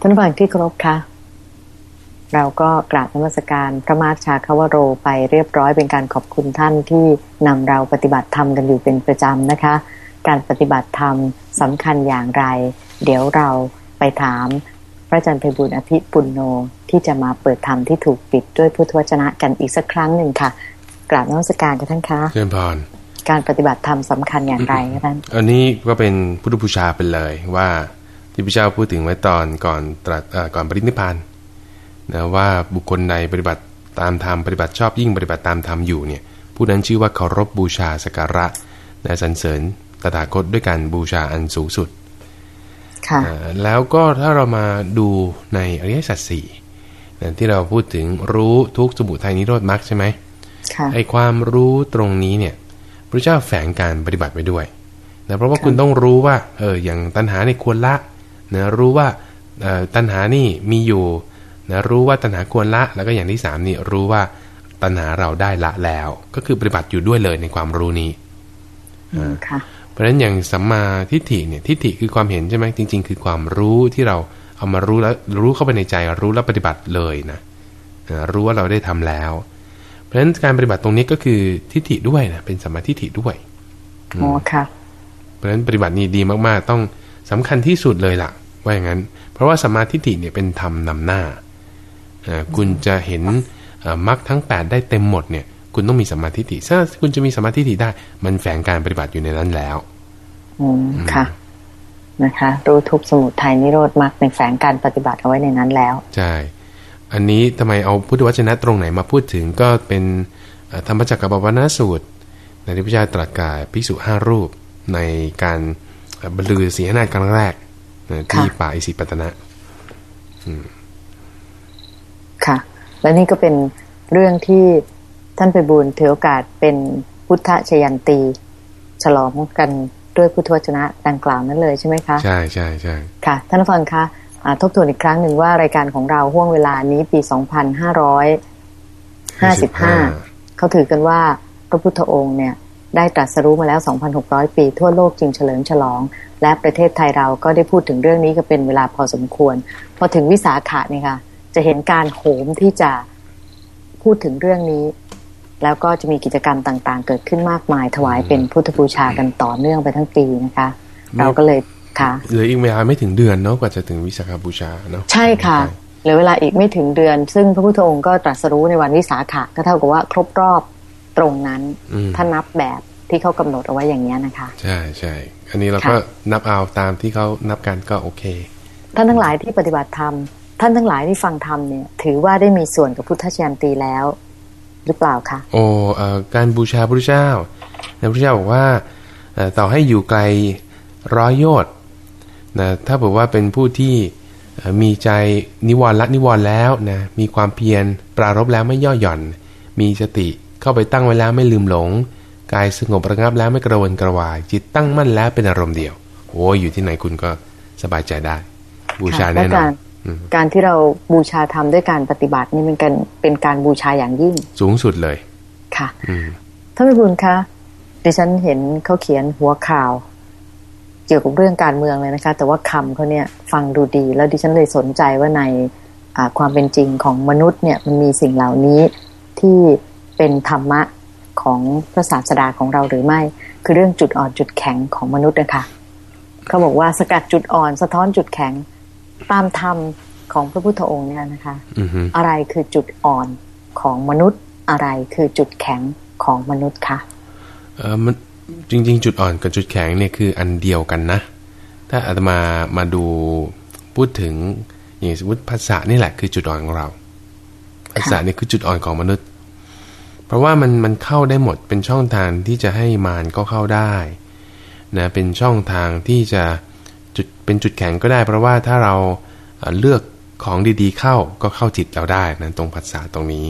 ท่านผู้ฟังที่เคารพคะเราก็กราบนมัสการพระมาชาคาวโรไปเรียบร้อยเป็นการขอบคุณท่านที่นำเราปฏิบัติธรรมกันอยู่เป็นประจำนะคะ การปฏิบัติธรรมสำคัญอย่างไร เดี๋ยวเราไปถามพระอาจารย์ไพบุญอภิปุณโนที่จะมาเปิดธรรมที่ถูกปิดด้วยพุทธวจนะกันอีกสักครั้งหนึ่งค่ะ กราบนมัสการกันท่านคะเชิญพรการปฏิบัติธรรมสำคัญอย่างไรคะท่านอันนี้ก็เป็นพุทธบูชาไปเลยว่า ที่พระเจ้าพูดถึงไว้ตอนก่อนตรัสก่อนปรินิพพานนะว่าบุคคลใดปฏิบัติตามธรรมปฏิบัติชอบยิ่งปฏิบัติตามธรรมอยู่เนี่ยผู้นั้นชื่อว่าเคารพบูชาสการะนะสรรเสริญตถาคตด้วยการบูชาอันสูงสุดแล้วก็ถ้าเรามาดูในอริยสัจสี่ที่เราพูดถึงรู้ทุกสมุทัยนิโรธมรรคใช่ไหมไอความรู้ตรงนี้เนี่ยพระเจ้าแฝงการปฏิบัติไว้ด้วยนะเพราะว่าคุณต้องรู้ว่าเอออย่างตัณหาในควรละ นะรู้ว่าตัณหานี่มีอยู่นะรู้ว่าตัณหาควรละ แล้วก็อย่างที่สามนี่รู้ว่าตัณหาเราได้ละแล้ว ก็คือปฏิบัติอยู่ด้วยเลยในความรู้นี้เพราะฉะนั้นอย่างสัมมาทิฏฐิเนี่ยทิฏฐิคือความเห็นใช่ไหมจริง ๆ คือความรู้ที่เราเอามารู้แล้วรู้เข้าไปในใจรู้แล้วปฏิบัติเลยนะรู้ว่าเราได้ทำแล้ว เพราะฉะนั้นการปฏิบัติตรงนี้ก็คือทิฏฐิด้วยนะเป็นสัมมาทิฏฐิด้วยอ๋อค่ะเพราะฉะนั้นปฏิบัตินี้ดีมากๆ ต้อง สำคัญที่สุดเลยล่ะ ว่าอย่างนั้น เพราะว่าสัมมาทิฏฐิเนี่ยเป็นธรรมนำหน้า คุณจะเห็นมรรคทั้ง 8 ได้เต็มหมดเนี่ย คุณต้องมีสมาธิฏฐิถ้าคุณจะมีสมาธิฏฐิได้ มันแฝงการปฏิบัติอยู่ในนั้นแล้วอืมค่ะ นะคะรู้ทุกสมุทัยนิโรธมรรคในแฝงการปฏิบัติเอาไว้ในนั้นแล้ว ใช่ อันนี้ทำไมเอาพุทธวจนะตรงไหนมาพูดถึงก็เป็นธรรมจักรบวนาสูตรในที่พระเจ้าตรัสกับภิกษุห้ารูปในการ บรรลือสีหนาครั้งแรกที่ป่าอิสิปตนะค่ะ และนี่ก็เป็นเรื่องที่ท่านไปบูรถือโอกาสเป็นพุทธชยันตี ฉลองกันด้วยพุทธวจนะดังกล่าวนั้นเลยใช่ไหมคะ ใช่ใช่ใช่ค่ะ ท่านผู้ฟังคะทบทวนอีกครั้งหนึ่งว่ารายการของเราห่วงเวลานี้ปี 2555 เขาถือกันว่าพระพุทธองค์เนี่ย ได้ตรัสรู้มาแล้ว 2,600 ปี ทั่วโลกจึงเฉลิมฉลอง และประเทศไทยเราก็ได้พูดถึงเรื่องนี้ก็เป็นเวลาพอสมควร พอถึงวิสาขะนี่ค่ะ จะเห็นการโหมที่จะพูดถึงเรื่องนี้ แล้วก็จะมีกิจกรรมต่างๆ เกิดขึ้นมากมายถวายเป็นพุทธบูชากันต่อเนื่องไปทั้งปีนะคะ เราก็เลยค่ะเหลืออีกเวลาไม่ถึงเดือนเนาะกว่าจะถึงวิสาขบูชาเนาะใช่ค่ะเหลือเวลาอีกไม่ถึงเดือน ซึ่งพระพุทธองค์ก็ตรัสรู้ในวันวิสาขะก็เท่ากับว่าครบรอบ ตรงนั้น ถ้านับแบบที่เขากำหนดเอาไว้อย่างนี้นะคะ ใช่ใช่อันนี้เราก็นับเอาตามที่เขานับกันก็โอเค ท่านทั้งหลายที่ปฏิบัติธรรมท่านทั้งหลายที่ฟังธรรมเนี่ย ถือว่าได้มีส่วนกับพุทธชยันตีแล้ว หรือเปล่าคะโอ้การบูชาพระเจ้าพระพุทธเจ้าบอกว่าต่อให้อยู่ไกลร้อยโยชน์นะถ้าบอกว่าเป็นผู้ที่มีใจนิวรณ์ละนิวรณ์แล้วนะมีความเพียรปรารบแล้วไม่ย่อหย่อน มีสติ เข้าไปตั้งไว้แล้วไม่ลืมหลง กายสงบระงับแล้วไม่กระวนกระวาย จิตตั้งมั่นแล้วเป็นอารมณ์เดียวโอ้อยู่ที่ไหนคุณก็สบายใจได้ บูชาแน่นอนการที่เราบูชาธรรมด้วยการปฏิบัตินี่เป็นการเป็นการบูชาอย่างยิ่ง สูงสุดเลย ค่ะท่านพิบูลคะดิฉันเห็นเขาเขียนหัวข่าว เกี่ยวกับเรื่องการเมืองเลยนะคะ แต่ว่าคำเขาเนี่ยฟังดูดี แล้วดิฉันเลยสนใจว่าในความเป็นจริงของมนุษย์เนี่ยมันมีสิ่งเหล่านี้ที่ เป็นธรรมะของพระศาสดาของเราหรือไม่ คือเรื่องจุดอ่อนจุดแข็งของมนุษย์นะคะเขาบอกว่าสกัดจุดอ่อนสะท้อนจุดแข็งตามธรรมของพระพุทธองค์เนี่ยนะคะอะไรคือจุดอ่อนของมนุษย์อะไรคือจุดแข็งของมนุษย์คะเออมันจริง ๆ จุดอ่อนกับจุดแข็งเนี่ยคืออันเดียวกันนะ ถ้าอาตมามาดูพูดถึงอย่างสมมติภาษานี่แหละคือจุดอ่อนของเราภาษานี่คือจุดอ่อนของมนุษย์ เพราะว่ามันมันเข้าได้หมดเป็นช่องทางที่จะให้มารก็เข้าได้นะเป็นช่องทางที่จะจุดเป็นจุดแข็งก็ได้ เพราะว่าถ้าเราเลือกของดีๆเข้าก็เข้าจิตเราได้นะตรงภาษาตรงนี้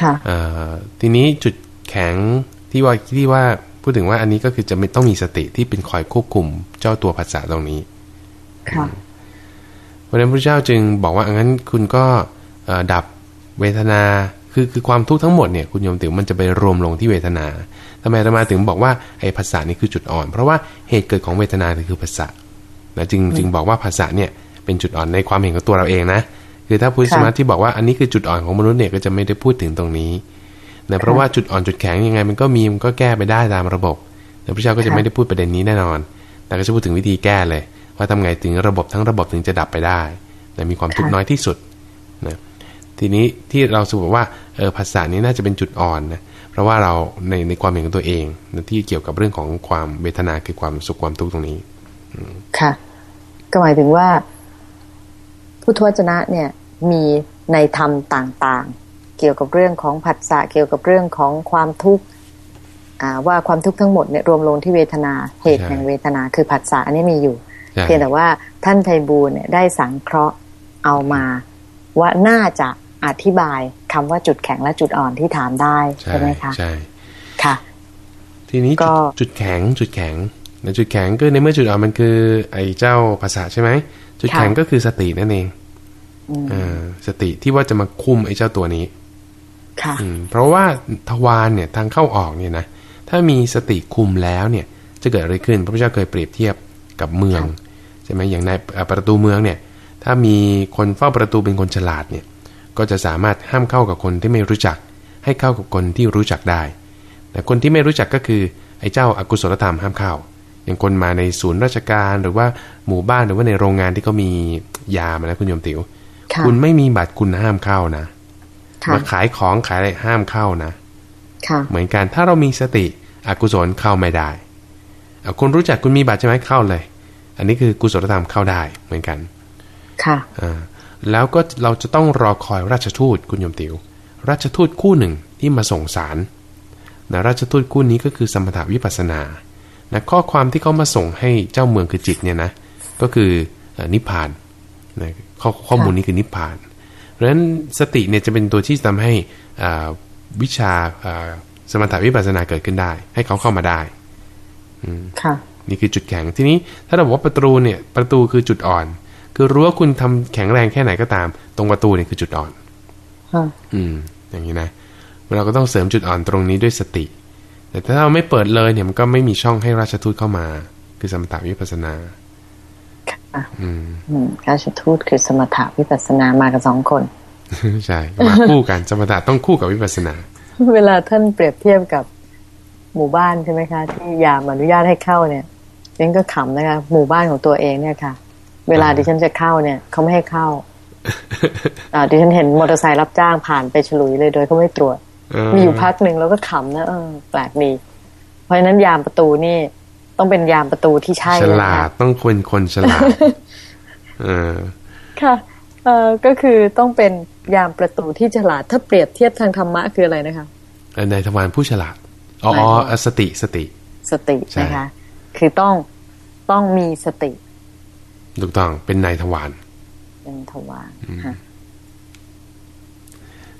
ค่ะทีนี้จุดแข็งที่ว่าที่ว่าพูดถึงว่าอันนี้ก็คือจะไม่ต้องมีสติที่เป็นคอยควบคุมเจ้าตัวภาษาตรงนี้ค่ะเพราะนั้นพระเจ้าจึงบอกว่างั้นคุณก็ดับเวทนา คือคือความทุกข์ทั้งหมดเนี่ยคุณโยมติ๋วมันจะไปรวมลงที่เวทนาทำไมธรรมาถึงบอกว่าไอ้ภาษานี่คือจุดอ่อน เพราะว่าเหตุเกิดของเวทนาคือภาษานะจึงจึงบอกว่าภาษาเนี่ยเป็นจุดอ่อนในความเห็นของตัวเราเองนะคือถ้าพุทธสมาธิบอกว่าอันนี้คือจุดอ่อนของมนุษย์เนี่ยก็จะไม่ได้พูดถึงตรงนี้นะเพราะว่าจุดอ่อนจุดแข็งยังไง มันก็มีมันก็แก้ไปได้ตามระบบแต่พระเจ้าก็จะไม่ได้พูดประเด็นนี้แน่นอน แต่ก็จะพูดถึงวิธีแก้เลย ว่าทำไงถึงระบบทั้งระบบถึงจะดับไปได้แต่มีความทุกข์น้อยที่สุดนะ ทีนี้ที่เราสรุปว่าเออภาษานี้น่าจะเป็นจุดอ่อนนะเพราะว่าเราในในความเห็นของตัวเองนะที่เกี่ยวกับเรื่องของความเวทนาคือความสุขความทุกข์ตรงนี้ค่ะ ก็หมายถึงว่า พุทธวจนะเนี่ยมีในธรรมต่างๆ เกี่ยวกับเรื่องของผัสสะเกี่ยวกับเรื่องของความทุกข์ว่าความทุกข์ทั้งหมดเนี่ยรวมลงที่เวทนาเหตุแห่งเวทนาคือผัสสะอันนี้มีอยู่ เพียงแต่ว่าท่านไทบูลเนี่ยได้สังเคราะห์เอามาว่าน่าจะ อธิบายคำว่าจุดแข็งและจุดอ่อนที่ถามได้ใช่ไหมคะใช่ค่ะ ทีนี้จุดแข็งจุดแข็งในจุดแข็งก็ในเมื่อจุดอ่อนมันคือ ไอ้เจ้าภาษาใช่ไหมจุดแข็งก็คือสตินั่นเองอสติที่ว่าจะมาคุมไอ้เจ้าตัวนี้ ค่ะเพราะว่าทวารเนี่ยทางเข้าออกเนี่ยนะถ้ามีสติคุมแล้วเนี่ย จะเกิดอะไรขึ้น พระพุทธเจ้าเคยเปรียบเทียบกับเมืองใช่ไหมอย่างในประตูเมืองเนี่ย ถ้ามีคนเฝ้าประตูเป็นคนฉลาดเนี่ย ก็จะสามารถห้ามเข้ากับคนที่ไม่รู้จัก ให้เข้ากับคนที่รู้จักได้แต่คนที่ไม่รู้จักก็คือไอ้เจ้าอากุศลธรรมห้ามเข้า อย่างคนมาในศูนย์ราชการหรือว่าหมู่บ้านหรือว่าในโรงงานที่เขามียามาแล้วคุณโยมติว๋วคุณไม่มีบัตรคุณห้ามเข้านะมาขายของขายอะไรห้ามเข้านะเหมือนกันถ้าเรามีสติอกุศลเข้าไม่ได้คุณรู้จักคุณมีบัตรใช่ไหมเข้าเลย อันนี้คือกุศลธรรมเข้าได้เหมือนกัน ค่ะอ่า แล้วก็เราจะต้องรอคอยราชทูตคุณยมติว ราชทูตคู่หนึ่งที่มาส่งสารนะราชทูตคู่นี้ก็คือสมถาวิปัสนานะข้อความที่เขามาส่งให้เจ้าเมืองคือจิตเนี่ยนะก็คือนิพพานนะข้อข้อมูลนี้คือนิพพาน เพราะฉะนั้นสติเนี่ยจะเป็นตัวที่ทำให้วิชาสมถาวิปัสสนาเกิดขึ้นได้ ให้เขาเข้ามาได้ค่ะนี่คือจุดแข็งทีนี้ถ้าเราบอกว่าประตูเนี่ยประตูคือจุดอ่อน คือรู้ว่าคุณทำแข็งแรงแค่ไหนก็ตาม ตรงประตูเนี่ยคือจุดอ่อนอืม อย่างนี้นะเราก็ต้องเสริมจุดอ่อนตรงนี้ด้วยสติ แต่ถ้าเราไม่เปิดเลยเนี่ยมันก็ไม่มีช่องให้ราชทูตเข้ามา คือสมถาวิปัสสนาอืมราชทูตคือสมถะวิปัสนามากันสองคนใช่มาคู่กันสมถะต้องคู่กับวิปัสนา เวลาท่านเปรียบเทียบกับหมู่บ้านใช่ไหมคะ ที่ยามอนุญาตให้เข้าเนี่ยฉันก็ขำนะคะ หมู่บ้านของตัวเองเนี่ยค่ะ เวลาดิฉันจะเข้าเนี่ยเขาไม่ให้เข้าอ่าดิฉันเห็นมอเตอร์ไซค์รับจ้างผ่านไปฉลุยเลยโดยเขาไม่ตรวจ มีอยู่พักหนึ่งแล้วก็ขำนะเออแปลกดีเพราะฉะนั้นยามประตูนี่ต้องเป็นยามประตูที่ใช่ฉลาดต้องคนคนฉลาดเออค่ะเออก็คือต้องเป็นยามประตูที่ฉลาด ถ้าเปรียบเทียบทางธรรมะคืออะไรนะคะในธรรมานผู้ฉลาดอ๋อสติสติ สตินะคะ คือต้องต้องมีสติ ถูกต้องเป็นนายทวารเป็นทวาร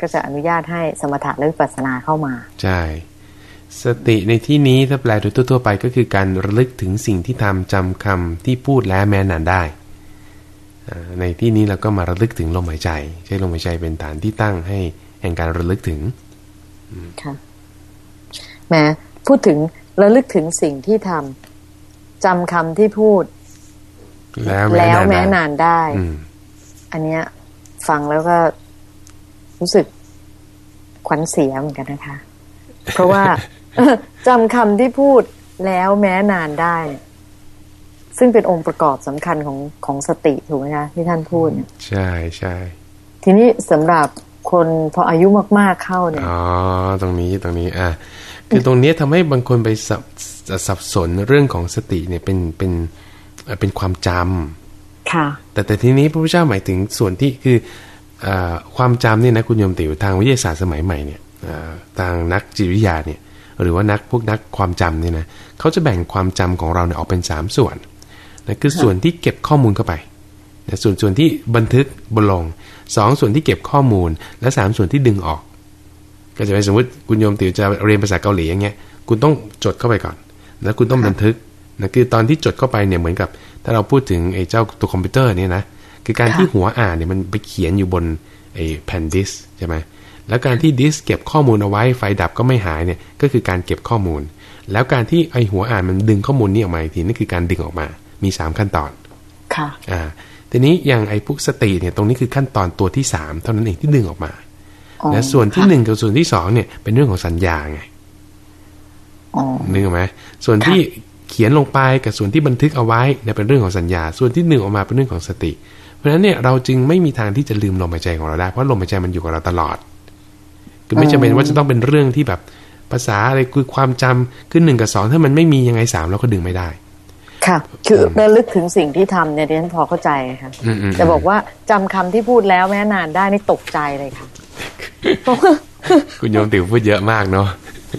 ก็จะอนุญาตให้สมถะและวิปัสสนาเข้ามา ใช่ สติในที่นี้ถ้าแปลโดยทั่วไปก็คือการระลึกถึงสิ่งที่ทำจำคำที่พูดและแม้นานได้ในที่นี้เราก็มาระลึกถึงลมหายใจ ใช้ลมหายใจเป็นฐานที่ตั้งให้แห่งการระลึกถึงค่ะแม้พูดถึงระลึกถึงสิ่งที่ทำจำคำที่พูด แล้วแล้วแม้นานได้ อันเนี้ย ฟังแล้วก็รู้สึกขวัญเสียเหมือนกันนะคะ เพราะว่าจำคำที่พูดแล้วแม้นานได้ ซึ่งเป็นองค์ประกอบสำคัญของของสติถูกไหมคะที่ท่านพูดใช่ใช่ทีนี้สำหรับคนพออายุมากๆเข้าเนี่ยอ๋อตรงนี้ตรงนี้ อะคือตรงนี้ทำให้บางคนไปสับสับสนเรื่องของสติเนี่ยเป็นเป็นเป็นความจำค่ะ แต่แต่ทีนี้พระพุทธเจ้าหมายถึงส่วนที่คืออความจำเนี่ยนะคุณโยมติ๋วทางวิทยาศาสตร์สมัยใหม่เนี่ยทางนักจิตวิทยาเนี่ย หรือว่านักพวกนักความจำเนี่ยนะเขาจะแบ่งความจำของเราเนี่ยออกเป็นสามส่วนนะคือส่วนที่เก็บข้อมูลเข้าไปนะส่วนส่วนที่บันทึกบนลงสองส่วนที่เก็บข้อมูล และสามส่วนที่ดึงออก ก็จะไปสมมติคุณโยมติ๋วจะเรียนภาษาเกาหลีอย่างเงี้ยคุณต้องจดเข้าไปก่อน แล้วคุณต้องบันทึก นะคือตอนที่จดเข้าไปเนี่ยเหมือนกับ ถ้าเราพูดถึงไอ้เจ้าตัวคอมพิวเตอร์เนี่ยนะคือการที่หัวอ่านเนี่ยมันไปเขียนอยู่บนไอ้แผ่นดิสใช่ไหมแล้วการที่ดิสเก็บข้อมูลเอาไว้ไฟดับก็ไม่หายเนี่ยก็คือการเก็บข้อมูล แล้วการที่ไอหัวอ่านมันดึงข้อมูลนี้ออกมาอีกทีนี่คือการดึงออกมา มีสามขั้นตอนค่ะอ่าทีนี้อย่างไอ้พวกสติเนี่ยตรงนี้คือขั้นตอนตัวที่สามเท่านั้นเองที่ดึงออกมาอ๋อและส่วนที่ค่ะหนึ่งกับส่วนที่สองเนี่ยเป็นเรื่องของสัญญาไงอ๋อนึกออกไหมส่วนที่ เขียนลงไปกับส่วนที่บันทึกเอาไว้เนี่ยเป็นเรื่องของสัญญา ส่วนที่หนึ่งออกมาเป็นเรื่องของสติ เพราะฉะนั้นเนี่ยเราจึงไม่มีทางที่จะลืมลมหายใจของเราได้เพราะลมหายใจมันอยู่กับเราตลอด คือไม่จำเป็นว่าจะต้องเป็นเรื่องที่แบบภาษาอะไรคือความจำคือหนึ่งกับสองถ้ามันไม่มียังไงสามเราก็ดึงไม่ได้ ค่ะ คือระลึกถึงสิ่งที่ทำเนี่ยดิฉันพอเข้าใจค่ะอืมอืมแต่บอกว่าจำคำที่พูดแล้วแม้นานได้นี่ตกใจเลยค่ะเพราะว่าคุณโยมติ๋วพูดเยอะมากเนาะ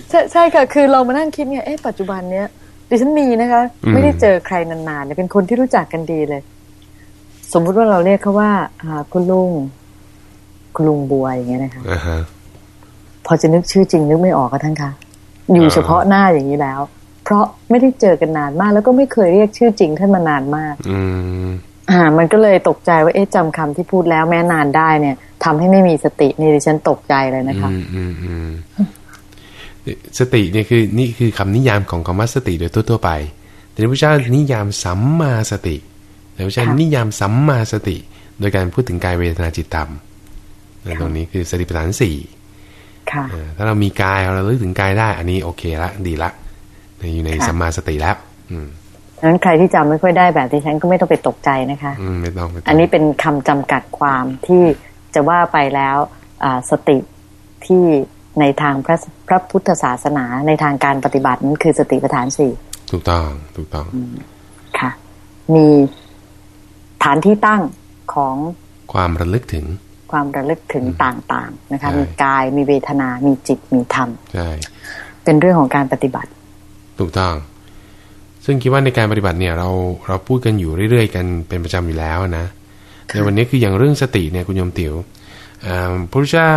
ใช่ใช่ค่ะ คือเรามานั่งคิดไงเอ๊ะปัจจุบันเนี้ย ดิฉันมีนะคะอืมไม่ได้เจอใครนานๆเนี่ยเป็นคนที่รู้จักกันดีเลย สมมุติว่าเราเรียกเขาว่าอ่าคุณลุงคุณลุงบัวอย่างเงี้ยนะคะอ่าฮะพอจะนึกชื่อจริงนึกไม่ออกก็ท่านคะอยู่อ่าเฉพาะหน้าอย่างนี้แล้ว เพราะไม่ได้เจอกันนานมาก แล้วก็ไม่เคยเรียกชื่อจริงท่านมานานมาก อืมอ่า มันก็เลยตกใจว่าเอ๊ะจำคำที่พูดแล้วแม้นานได้เนี่ยทำให้ไม่มีสตินี่ดิฉันตกใจเลยนะคะอืมอืมอืม สติเนี่ยคือนี่คือคำนิยามของคำว่าสติโดยทั่วๆไป แต่พระพุทธเจ้านิยามสัมมาสติแต่พระพุทธเจ้าค่ะนิยามสัมมาสติ โดยการพูดถึงกายเวทนาจิตธรรมและตรงนี้คือสติปัฏฐานสี่ค่ะเออถ้าเรามีกายเราระลึกถึงกายได้ อันนี้โอเคละดีละอยู่ในค่ะสัมมาสติแล้ว อืมดังนั้นใครที่จำไม่ค่อยได้แบบดิฉันก็ไม่ต้องไปตกใจนะคะ อืมไม่ต้องไม่ต้องอันนี้เป็นคำจำกัดความที่จะว่าไปแล้ว อ่าสติที่ ในทางพระพระพุทธศาสนาในทางการปฏิบัตินั้นคือสติปัฏฐานสี่ถูกต้องถูกต้องค่ะ มีฐานที่ตั้งของความระลึกถึง ความระลึกถึงต่างๆนะคะใช่มีกายมีเวทนา มีจิตมีธรรมใช่เป็นเรื่องของการปฏิบัติ ถูกต้อง ซึ่งคิดว่าในการปฏิบัติเนี่ย เราเราพูดกันอยู่เรื่อยๆ กันเป็นประจำอยู่แล้วนะในวันนี้คืออย่างเรื่องสติเนี่ยคุณโยมติ๋วอ่า พระพุทธเจ้า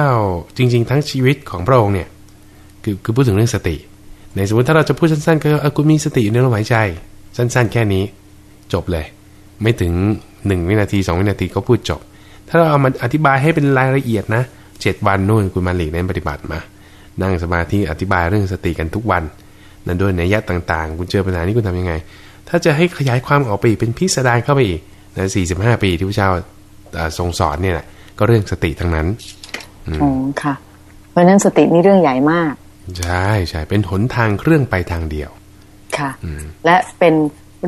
จริง ๆ ทั้งชีวิตของพระองค์เนี่ยคือคือพูดถึงเรื่องสติในสมมติถ้าเราจะพูดสั้นๆก็เออคุณมีสติอยู่ในลมหายใจ สั้น ๆ แค่นี้ จบเลย ไม่ถึงหนึ่งวินาทีสองวินาทีก็พูดจบ ถ้าเราเอามาอธิบายให้เป็นรายละเอียดนะเจ็ดวันนู่นคุณมาหลีกเน้นปฏิบัติมา นั่งสมาธิอธิบายเรื่องสติกันทุกวันนั่นด้วยนัยยะต่างๆ คุณเจอปัญหานี้คุณทำยังไง ถ้าจะให้ขยายความออกไปอีกเป็นพิสดารเข้าไปอีกน45 ปีที่พระเจ้าเอ่อทรงสอนเนี่ยแหละ ก็เรื่องสติทั้งนั้นอ๋อค่ะ เพราะฉะนั้นสตินี่เรื่องใหญ่มาก ใช่ใช่เป็นหนทางเครื่องไปทางเดียว ค่ะอืมและเป็น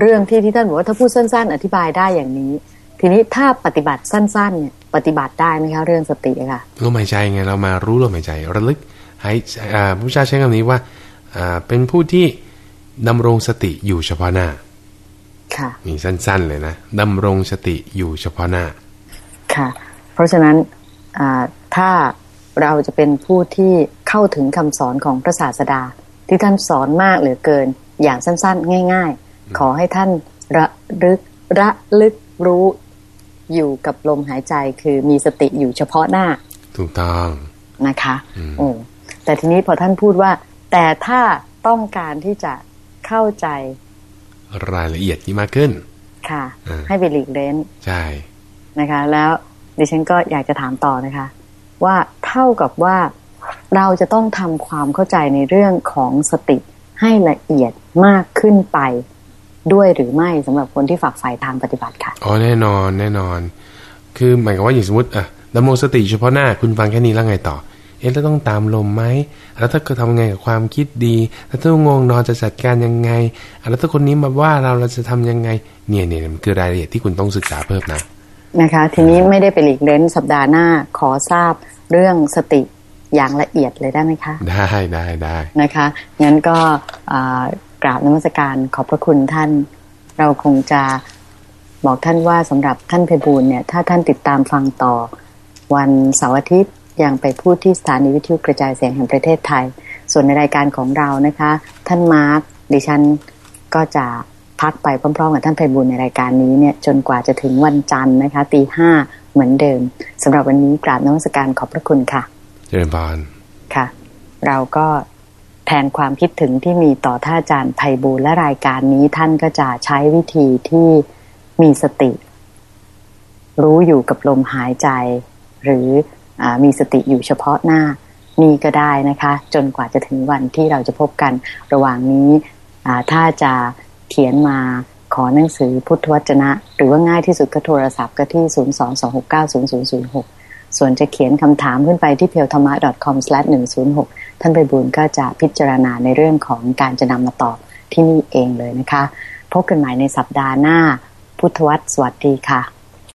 เรื่องที่ที่ท่านบอกว่าถ้าพูดสั้น ๆ อธิบายได้อย่างนี้ ทีนี้ถ้าปฏิบัติสั้นๆเนี่ยปฏิบัติได้ไหมคะเรื่องสติอะค่ะลมหายใจไงเรามารู้ลมหายใจ ระลึกหายอ่าพระพุทธเจ้าใช้คำนี้ว่าอ่าเป็นผู้ที่ดำรงสติอยู่เฉพาะหน้า ค่ะนี่สั้น ๆ เลยนะดำรงสติอยู่เฉพาะหน้า ค่ะ เพราะฉะนั้นอ่าถ้าเราจะเป็นผู้ที่เข้าถึงคำสอนของพระศาสดา ที่ท่านสอนมากเหลือเกินอย่างสั้นๆ ง่าย ๆ ขอให้ท่านระลึกระลึกรู้อยู่กับลมหายใจคือมีสติอยู่เฉพาะหน้า ถูกต้องนะคะอืมโอ้แต่ทีนี้พอท่านพูดว่า แต่ถ้าต้องการที่จะเข้าใจ รายละเอียดที่มากขึ้น ค่ะอ่าให้ไปหลีกเล้น ใช่นะคะ แล้ว ดิฉันก็อยากจะถามต่อนะคะ ว่าเท่ากับว่าเราจะต้องทำความเข้าใจในเรื่องของสติให้ละเอียดมากขึ้นไปด้วยหรือไม่สำหรับคนที่ฝักใฝ่ทางปฏิบัติค่ะอ๋อแน่นอนแน่นอน คือหมายความว่าอย่างสมมติอะดำรงสติเฉพาะหน้าคุณฟังแค่นี้แล้วไงต่อ เอ๊ะแล้วต้องตามลมไหมแล้วถ้าเกิดทำไงกับความคิดดี แล้วถ้าง่วงนอนจะจัดการยังไง แล้วถ้าคนนี้มาว่าเราเราจะทำยังไง เนี่ยเนี่ยมันคือรายละเอียดที่คุณต้องศึกษาเพิ่มนะ นะคะ ทีนี้ไม่ได้ไปหลีกเล้นสัปดาห์หน้าขอทราบเรื่องสติอย่างละเอียดเลยได้ไหมคะ ได้ได้ได้นะคะงั้นก็อ่ากราบนมัสการขอบพระคุณท่าน เราคงจะบอกท่านว่าสำหรับท่านเพบูลย์เนี่ย ถ้าท่านติดตามฟังต่อ วันเสาร์อาทิตย์ยังไปพูดที่สถานีวิทยุกระจายเสียงแห่งประเทศไทย ส่วนในรายการของเรานะคะ ท่านมาร์คดิฉันก็จะ พักไปพร้อมๆกับท่านเพบูลย์ในรายการนี้เนี่ยจนกว่าจะถึงวันจันทร์นะคะตีห้าเหมือนเดิมสำหรับวันนี้กราบนมัสการขอบพระคุณค่ะเจริญพรค่ะ เราก็แทนความคิดถึงที่มีต่อท่านอาจารย์ไพบูลย์และรายการนี้ท่านก็จะใช้วิธีที่มีสติ รู้อยู่กับลมหายใจ หรืออามีสติอยู่เฉพาะหน้านี่ก็ได้นะคะ จนกว่าจะถึงวันที่เราจะพบกันระหว่างนี้อ่าถ้าจะ เขียนมาขอหนังสือพุทธวจนะ หรือว่าง่ายที่สุดก็โทรศัพท์ก็ที่ 022690006 ส่วนจะเขียนคำถามขึ้นไปที่เพียวธรรมะ c o m 1 0 6 ท่านไปบุญก็จะพิจารณาในเรื่องของการจะนำมาตอบที่นี่เองเลยนะคะ พบกันใหม่ในสัปดาห์หน้า พุทธวัตรสวัสดีค่ะ